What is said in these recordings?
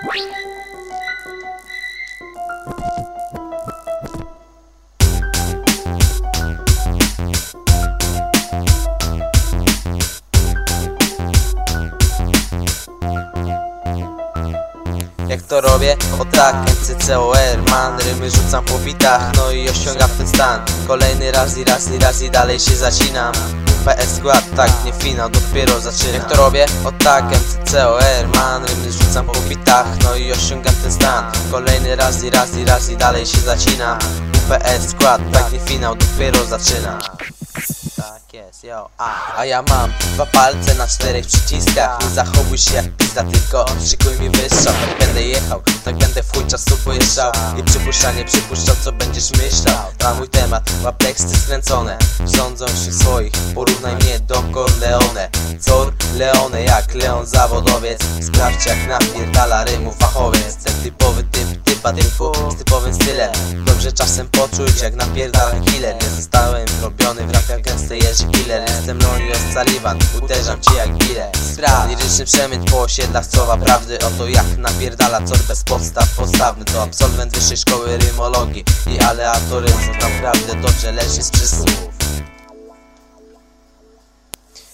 Jak to robię? O tak, MCCOR Man, rymy rzucam po bitach No i osiągam ten stan Kolejny raz i raz i raz i dalej się zacinam PS skład, tak, nie finał, dopiero zaczynam Jak to robię? O tak, MCCOR Man, rymy rzucam po bitach No i osiągam ten stan. Kolejny raz i raz i raz i dalej się zacinam PS skład, tak, nie finał, dopiero zaczynam yo, a, a ja mam dwa palce na czterech przyciskach. Nie zachowuj się pizda, tylko szykuj mi wystrzał. Tak będę jechał, tak będę w chuj czasu błyszczał. I przypuszcza, nie przypuszczał, co będziesz myślał. Na mój temat, ma teksty skręcone. Rządzą się swoich, porównaj mnie do Corleone. Cor Leone, jak Leon zawodowiec. Sprawdź jak napierdala rymów fachowiec. Ten typowy typ, typa typu Z typowym stylem. Dobrze czasem poczuć jak napierdala killer Nie zostałem Sullivan, uderzam ci jak bile. Sprawdź Liryczny przemyt po osiedlach słowa prawdy Oto jak napierdala cor bez podstaw. Podstawny to absolwent wyższej szkoły rymologii. I aleatoryzm naprawdę dobrze leży z przysłów.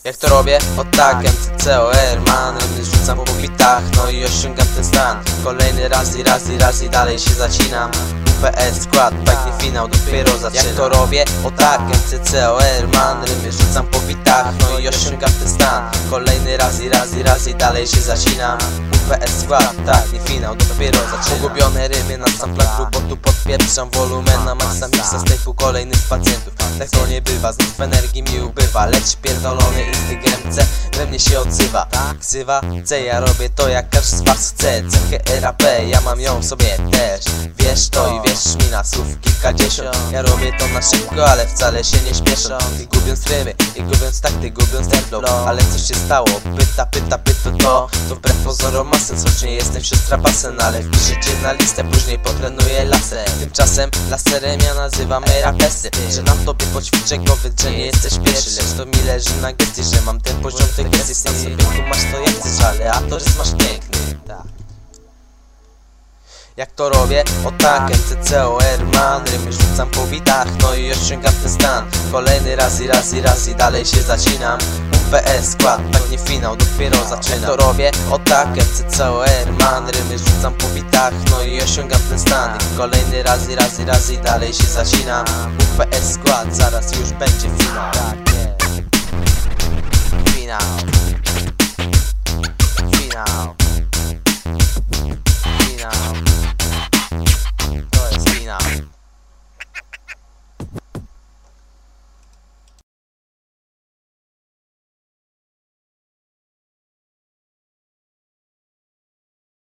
Jak to robię? O tak, MCCOR Man, rzucam po bitach No i osiągam ten stan. Kolejny raz i raz i raz i dalej się zacinam. PS skład, nie finał, dopiero zaczynam. Jak to robię? O tak, MCCOR Man, rymy osiągam ten stan Kolejny raz i raz i raz i dalej się zacinam PS skład, tak nie finał, dopiero zaczynam Pogubione rymy na samplach grubo tu podpieprzam Wolumen na maksa miksa z tejpu kolejnych pacjentów. Tak to nie bywa, znów energii mi ubywa. Lecz pierdolony instynkt MC we mnie się odzywa. Ksywa C, ja robię to jak każdy z was chce. RAP, ja mam ją sobie też Wiesz to i wiesz mi na słów kilkadziesiąt. Ja robię to na szybko, ale wcale się nie śpieszę. I gubiąc rymy, i gubiąc takty, gubiąc ten flow Ale co się stało? Pyta, pyta, pyta to. To wbrew pozorom ma sens, choć nie jestem siostra basen Ale wpiszę cię na listę, później potrenuję lasem Tymczasem laserem ja nazywam rapesy Że na tobie poćwiczę głowy, że nie jesteś pierwszy. Lecz to mi leży na gestii, że mam ten poziom tej gestii. Sam sobie tu masz to jak chcesz, ale autoryzm masz piękny. Jak to robię? O tak, MCCOR man Rymy rzucam po bitach, no i osiągam ten stan. Kolejny raz i raz i raz i dalej się zacinam. UPS skład, tak nie finał, dopiero zaczynam. Jak to robię? O tak, MCCOR man Rymy rzucam po bitach, no i osiągam ten stan. Kolejny raz i raz i raz i dalej się zacinam. UPS skład, zaraz już będzie finał. Tak Finał Finał